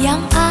阳爱。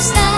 está.